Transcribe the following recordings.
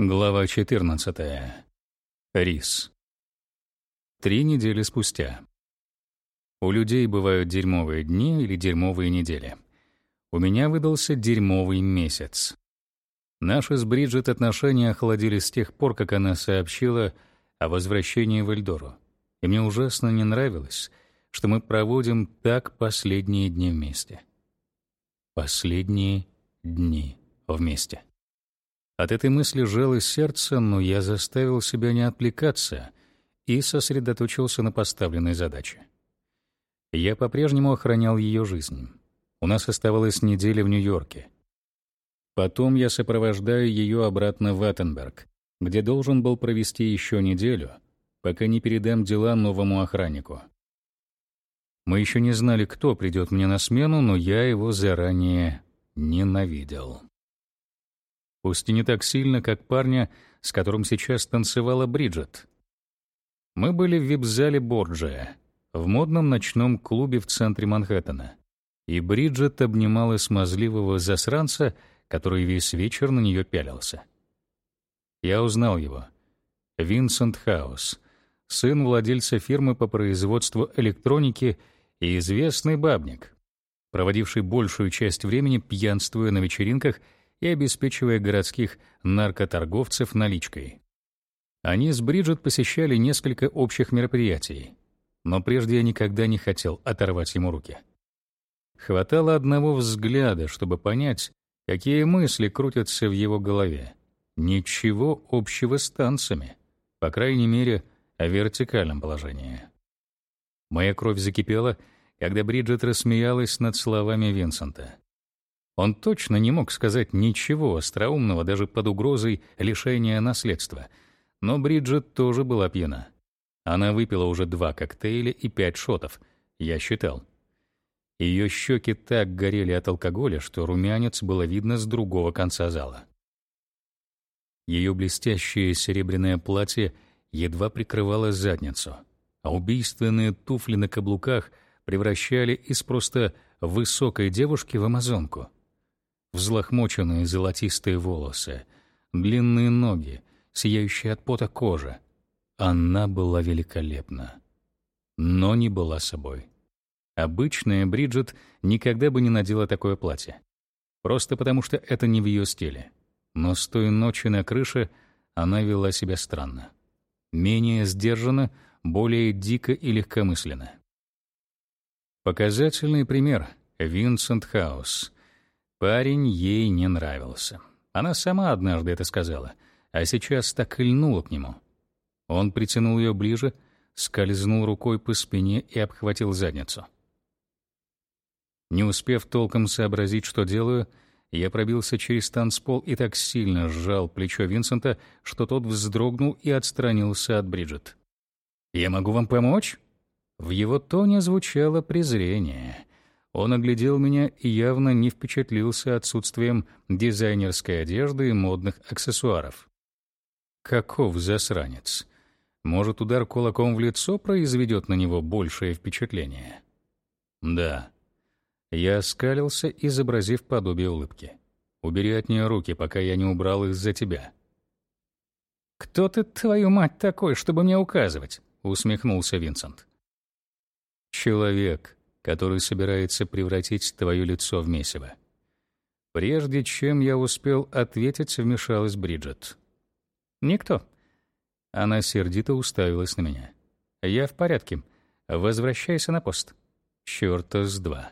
Глава 14. Рис. Три недели спустя. У людей бывают дерьмовые дни или дерьмовые недели. У меня выдался дерьмовый месяц. Наши с Бриджит отношения охладились с тех пор, как она сообщила о возвращении в Эльдору. И мне ужасно не нравилось, что мы проводим так последние дни вместе. Последние дни вместе. От этой мысли жалось сердце, но я заставил себя не отвлекаться и сосредоточился на поставленной задаче. Я по-прежнему охранял ее жизнь. У нас оставалась неделя в Нью-Йорке. Потом я сопровождаю ее обратно в Аттенберг, где должен был провести еще неделю, пока не передам дела новому охраннику. Мы еще не знали, кто придет мне на смену, но я его заранее ненавидел пусть и не так сильно, как парня, с которым сейчас танцевала Бриджит. Мы были в вип-зале Борджия, в модном ночном клубе в центре Манхэттена, и Бриджит обнимала смазливого засранца, который весь вечер на нее пялился. Я узнал его. Винсент Хаус, сын владельца фирмы по производству электроники и известный бабник, проводивший большую часть времени пьянствуя на вечеринках и обеспечивая городских наркоторговцев наличкой. Они с Бриджит посещали несколько общих мероприятий, но прежде я никогда не хотел оторвать ему руки. Хватало одного взгляда, чтобы понять, какие мысли крутятся в его голове. Ничего общего с танцами, по крайней мере, о вертикальном положении. Моя кровь закипела, когда Бриджит рассмеялась над словами Винсента. Он точно не мог сказать ничего остроумного даже под угрозой лишения наследства. Но Бриджит тоже была пьяна. Она выпила уже два коктейля и пять шотов, я считал. Ее щеки так горели от алкоголя, что румянец было видно с другого конца зала. Ее блестящее серебряное платье едва прикрывало задницу, а убийственные туфли на каблуках превращали из просто высокой девушки в амазонку — взлохмоченные золотистые волосы, длинные ноги, сияющая от пота кожа. Она была великолепна, но не была собой. Обычная Бриджит никогда бы не надела такое платье. Просто потому, что это не в ее стиле. Но с той ночи на крыше она вела себя странно. Менее сдержанно, более дико и легкомысленно. Показательный пример — Винсент Хаус — Парень ей не нравился. Она сама однажды это сказала, а сейчас так и льнула к нему. Он притянул ее ближе, скользнул рукой по спине и обхватил задницу. Не успев толком сообразить, что делаю, я пробился через танцпол и так сильно сжал плечо Винсента, что тот вздрогнул и отстранился от Бриджит. «Я могу вам помочь?» В его тоне звучало презрение. Он оглядел меня и явно не впечатлился отсутствием дизайнерской одежды и модных аксессуаров. Каков засранец? Может, удар кулаком в лицо произведет на него большее впечатление? Да. Я оскалился, изобразив подобие улыбки. Убери от нее руки, пока я не убрал их за тебя. «Кто ты, твою мать, такой, чтобы мне указывать?» — усмехнулся Винсент. «Человек, который собирается превратить твое лицо в месиво. Прежде чем я успел ответить, вмешалась Бриджит. «Никто». Она сердито уставилась на меня. «Я в порядке. Возвращайся на пост». Чёрта с два.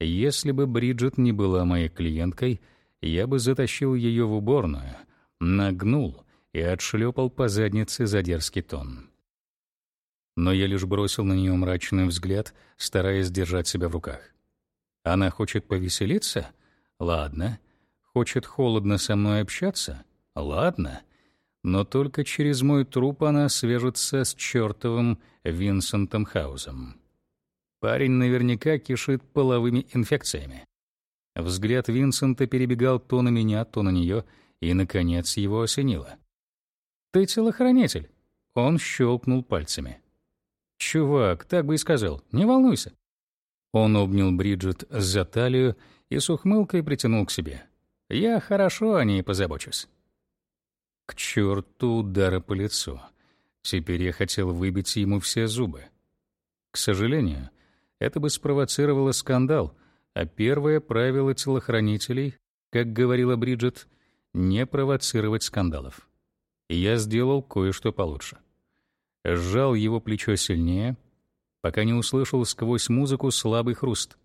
Если бы Бриджит не была моей клиенткой, я бы затащил ее в уборную, нагнул и отшлепал по заднице за дерзкий тон но я лишь бросил на нее мрачный взгляд, стараясь держать себя в руках. Она хочет повеселиться? Ладно. Хочет холодно со мной общаться? Ладно. Но только через мой труп она свяжется с чертовым Винсентом Хаузом. Парень наверняка кишит половыми инфекциями. Взгляд Винсента перебегал то на меня, то на нее, и, наконец, его осенило. «Ты телохранитель!» Он щелкнул пальцами. «Чувак, так бы и сказал. Не волнуйся». Он обнял Бриджит за талию и с ухмылкой притянул к себе. «Я хорошо о ней позабочусь». К черту удара по лицу. Теперь я хотел выбить ему все зубы. К сожалению, это бы спровоцировало скандал, а первое правило телохранителей, как говорила Бриджит, не провоцировать скандалов. Я сделал кое-что получше. Сжал его плечо сильнее, пока не услышал сквозь музыку слабый хруст.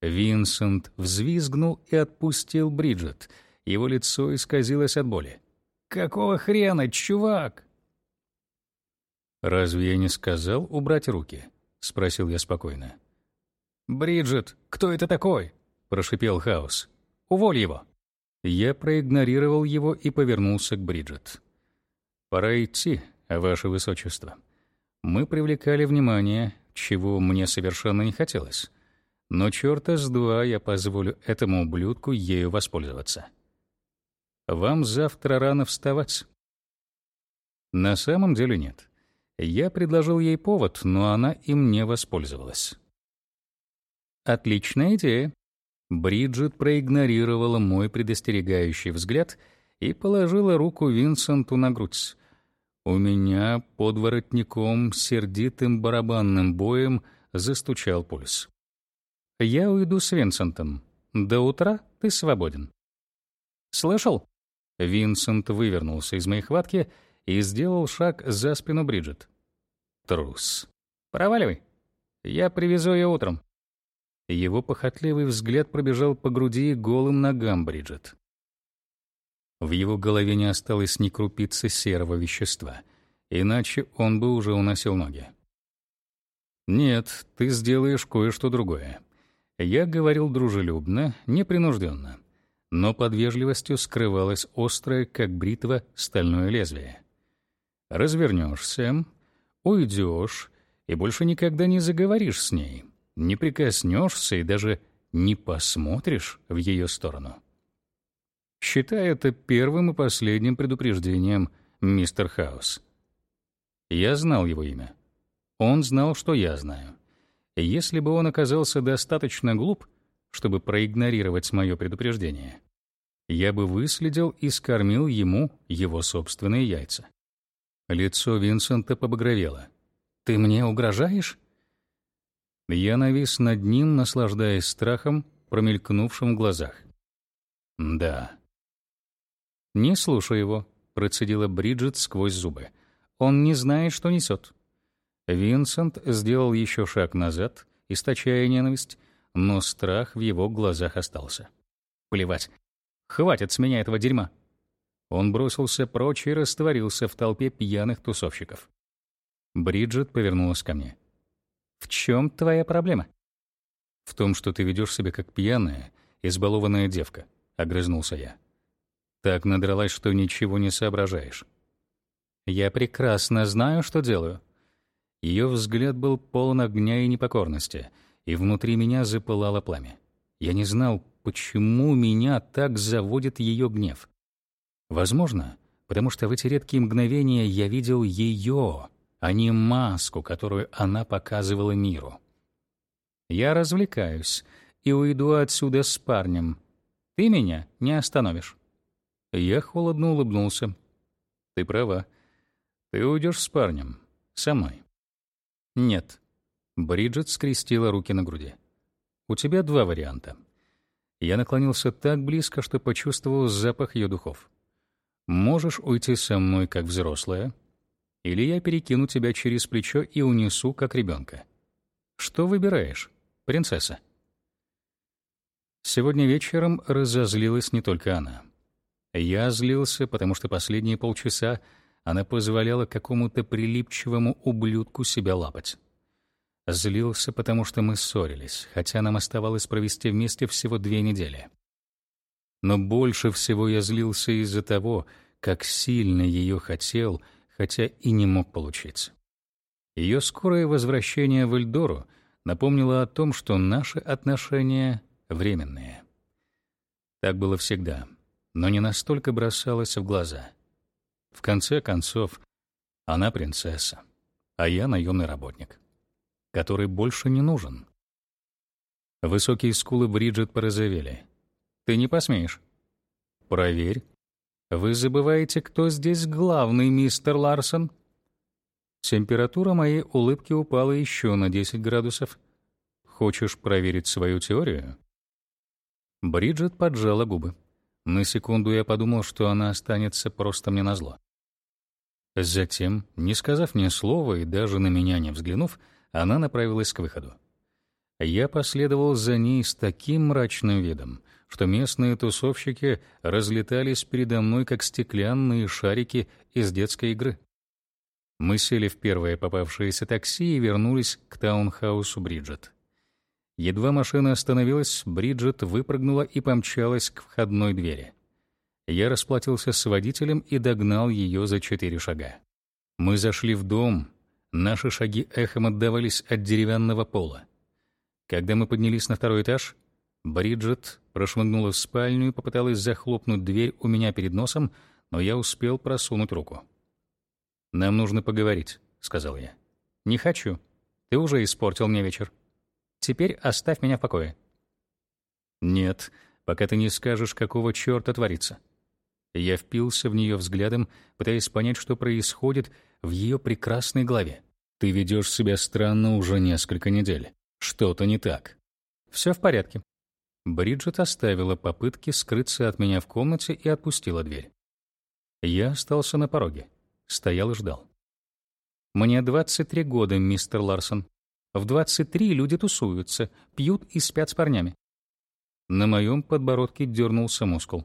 Винсент взвизгнул и отпустил Бриджит. Его лицо исказилось от боли. Какого хрена, чувак? Разве я не сказал убрать руки? спросил я спокойно. Бриджит, кто это такой? прошипел Хаус. Уволь его. Я проигнорировал его и повернулся к Бриджит. Пора идти, ваше высочество. Мы привлекали внимание, чего мне совершенно не хотелось. Но чёрта с два я позволю этому ублюдку ею воспользоваться. Вам завтра рано вставать. На самом деле нет. Я предложил ей повод, но она им не воспользовалась. Отличная идея. Бриджит проигнорировала мой предостерегающий взгляд и положила руку Винсенту на грудь. У меня под воротником сердитым барабанным боем застучал пульс. Я уйду с Винсентом. До утра ты свободен. Слышал? Винсент вывернулся из моей хватки и сделал шаг за спину Бриджит. Трус. Проваливай. Я привезу ее утром. Его похотливый взгляд пробежал по груди и голым ногам Бриджит. В его голове не осталось ни крупицы серого вещества, иначе он бы уже уносил ноги. «Нет, ты сделаешь кое-что другое». Я говорил дружелюбно, непринужденно но под вежливостью скрывалось острое, как бритва, стальное лезвие. Развернешься, уйдешь и больше никогда не заговоришь с ней, не прикоснешься и даже не посмотришь в ее сторону. Считай это первым и последним предупреждением, мистер Хаус. Я знал его имя. Он знал, что я знаю. Если бы он оказался достаточно глуп, чтобы проигнорировать мое предупреждение. Я бы выследил и скормил ему его собственные яйца. Лицо Винсента побагровело. «Ты мне угрожаешь?» Я навис над ним, наслаждаясь страхом, промелькнувшим в глазах. «Да». «Не слушай его», — процедила Бриджит сквозь зубы. «Он не знает, что несет». Винсент сделал еще шаг назад, источая ненависть, но страх в его глазах остался. Плевать. Хватит с меня этого дерьма. Он бросился прочь и растворился в толпе пьяных тусовщиков. Бриджит повернулась ко мне. «В чем твоя проблема?» «В том, что ты ведешь себя как пьяная, избалованная девка», — огрызнулся я. «Так надралась, что ничего не соображаешь». «Я прекрасно знаю, что делаю». Ее взгляд был полон огня и непокорности — и внутри меня запылало пламя. Я не знал, почему меня так заводит ее гнев. Возможно, потому что в эти редкие мгновения я видел ее, а не маску, которую она показывала миру. Я развлекаюсь и уйду отсюда с парнем. Ты меня не остановишь. Я холодно улыбнулся. Ты права. Ты уйдешь с парнем. Со мной. Нет. Бриджит скрестила руки на груди. «У тебя два варианта». Я наклонился так близко, что почувствовал запах ее духов. «Можешь уйти со мной, как взрослая, или я перекину тебя через плечо и унесу, как ребенка. Что выбираешь, принцесса?» Сегодня вечером разозлилась не только она. Я злился, потому что последние полчаса она позволяла какому-то прилипчивому ублюдку себя лапать. Злился, потому что мы ссорились, хотя нам оставалось провести вместе всего две недели. Но больше всего я злился из-за того, как сильно ее хотел, хотя и не мог получиться. Ее скорое возвращение в Эльдору напомнило о том, что наши отношения временные. Так было всегда, но не настолько бросалось в глаза. В конце концов, она принцесса, а я наемный работник который больше не нужен. Высокие скулы Бриджит порозовели. «Ты не посмеешь». «Проверь». Вы забываете, кто здесь главный, мистер Ларсон? Температура моей улыбки упала еще на 10 градусов. Хочешь проверить свою теорию? Бриджит поджала губы. На секунду я подумал, что она останется просто мне назло. Затем, не сказав ни слова и даже на меня не взглянув, она направилась к выходу. Я последовал за ней с таким мрачным видом, что местные тусовщики разлетались передо мной, как стеклянные шарики из детской игры. Мы сели в первое попавшееся такси и вернулись к таунхаусу Бриджит. Едва машина остановилась, Бриджит выпрыгнула и помчалась к входной двери. Я расплатился с водителем и догнал ее за четыре шага. Мы зашли в дом, наши шаги эхом отдавались от деревянного пола. Когда мы поднялись на второй этаж, Бриджит прошмыгнула в спальню и попыталась захлопнуть дверь у меня перед носом, но я успел просунуть руку. «Нам нужно поговорить», — сказал я. «Не хочу. Ты уже испортил мне вечер. Теперь оставь меня в покое». «Нет, пока ты не скажешь, какого чёрта творится». Я впился в неё взглядом, пытаясь понять, что происходит в её прекрасной голове. «Ты ведёшь себя странно уже несколько недель. Что-то не так. Все в порядке. Бриджит оставила попытки скрыться от меня в комнате и отпустила дверь. Я остался на пороге, стоял и ждал. Мне 23 года, мистер Ларсон. В 23 люди тусуются, пьют и спят с парнями. На моем подбородке дернулся мускул.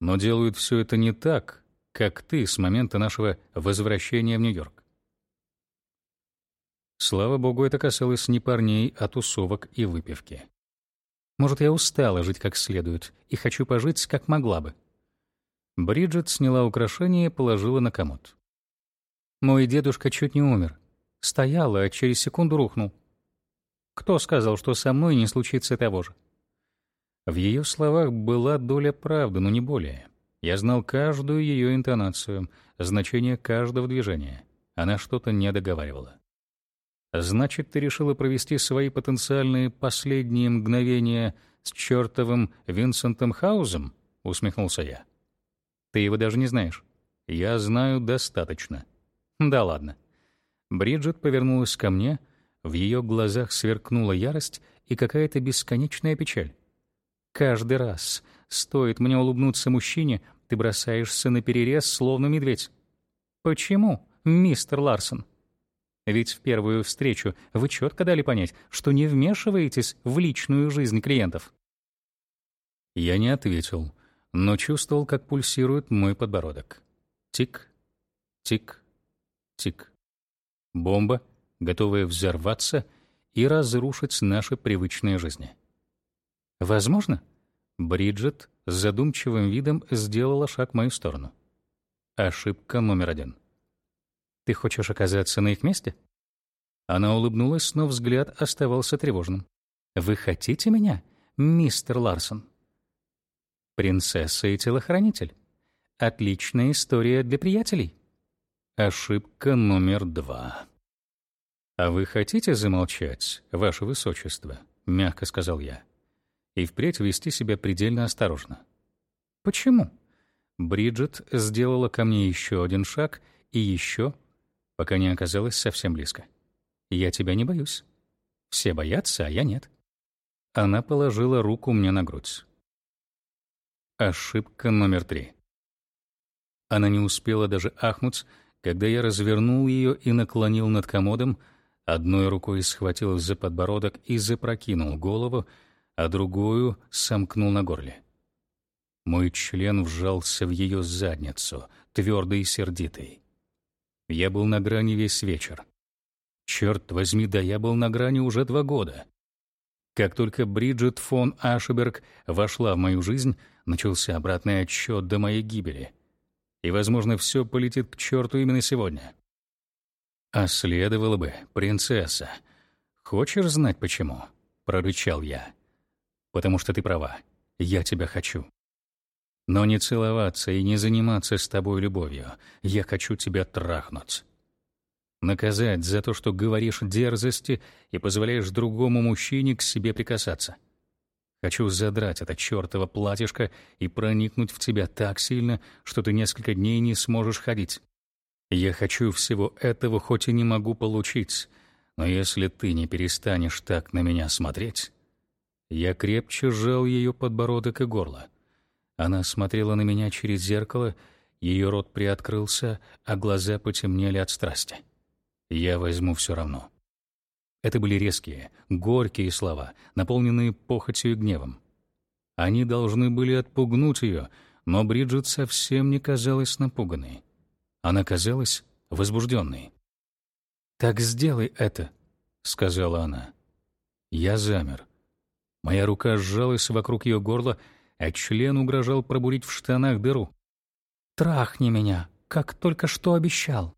Но делают все это не так, как ты с момента нашего возвращения в Нью-Йорк. Слава богу, это касалось не парней, а тусовок и выпивки. Может, я устала жить как следует и хочу пожить, как могла бы. Бриджит сняла украшение и положила на комод. Мой дедушка чуть не умер. Стоял, а через секунду рухнул. Кто сказал, что со мной не случится того же? В ее словах была доля правды, но не более. Я знал каждую ее интонацию, значение каждого движения. Она что-то не договаривала. Значит, ты решила провести свои потенциальные последние мгновения с чертовым Винсентом Хаузом? усмехнулся я. Ты его даже не знаешь. Я знаю достаточно. Да ладно. Бриджит повернулась ко мне, в ее глазах сверкнула ярость и какая-то бесконечная печаль. Каждый раз, стоит мне улыбнуться мужчине, ты бросаешься на перерез, словно медведь. Почему, мистер Ларсон? Ведь в первую встречу вы четко дали понять, что не вмешиваетесь в личную жизнь клиентов. Я не ответил, но чувствовал, как пульсирует мой подбородок. Тик, тик, тик. Бомба, готовая взорваться и разрушить наши привычные жизни. Возможно, Бриджит с задумчивым видом сделала шаг в мою сторону. Ошибка номер один — ты хочешь оказаться на их месте? Она улыбнулась, но взгляд оставался тревожным. Вы хотите меня, мистер Ларсон? Принцесса и телохранитель. Отличная история для приятелей. Ошибка номер два. А вы хотите замолчать, ваше высочество, мягко сказал я. И впредь вести себя предельно осторожно. Почему? Бриджит сделала ко мне еще один шаг и еще пока не оказалась совсем близко. «Я тебя не боюсь. Все боятся, а я нет». Она положила руку мне на грудь. Ошибка номер три. Она не успела даже ахнуть, когда я развернул ее и наклонил над комодом, одной рукой схватил за подбородок и запрокинул голову, а другую сомкнул на горле. Мой член вжался в ее задницу, твердый и сердитый. Я был на грани весь вечер. Черт возьми, да я был на грани уже два года. Как только Бриджит фон Ашеберг вошла в мою жизнь, начался обратный отсчет до моей гибели. И, возможно, все полетит к черту именно сегодня. А следовало бы, принцесса. Хочешь знать почему? прорычал я. Потому что ты права. Я тебя хочу. Но не целоваться и не заниматься с тобой любовью. Я хочу тебя трахнуть. Наказать за то, что говоришь дерзости и позволяешь другому мужчине к себе прикасаться. Хочу задрать это чёртово платьишко и проникнуть в тебя так сильно, что ты несколько дней не сможешь ходить. Я хочу всего этого, хоть и не могу получить, но если ты не перестанешь так на меня смотреть... Я крепче сжал ее подбородок и горло. Она смотрела на меня через зеркало, ее рот приоткрылся, а глаза потемнели от страсти. Я возьму все равно. Это были резкие, горькие слова, наполненные похотью и гневом. Они должны были отпугнуть ее, но Бриджит совсем не казалась напуганной. Она казалась возбужденной. «Так сделай это», — сказала она. Я замер. Моя рука сжалась вокруг ее горла, а член угрожал пробурить в штанах дыру. «Трахни меня, как только что обещал».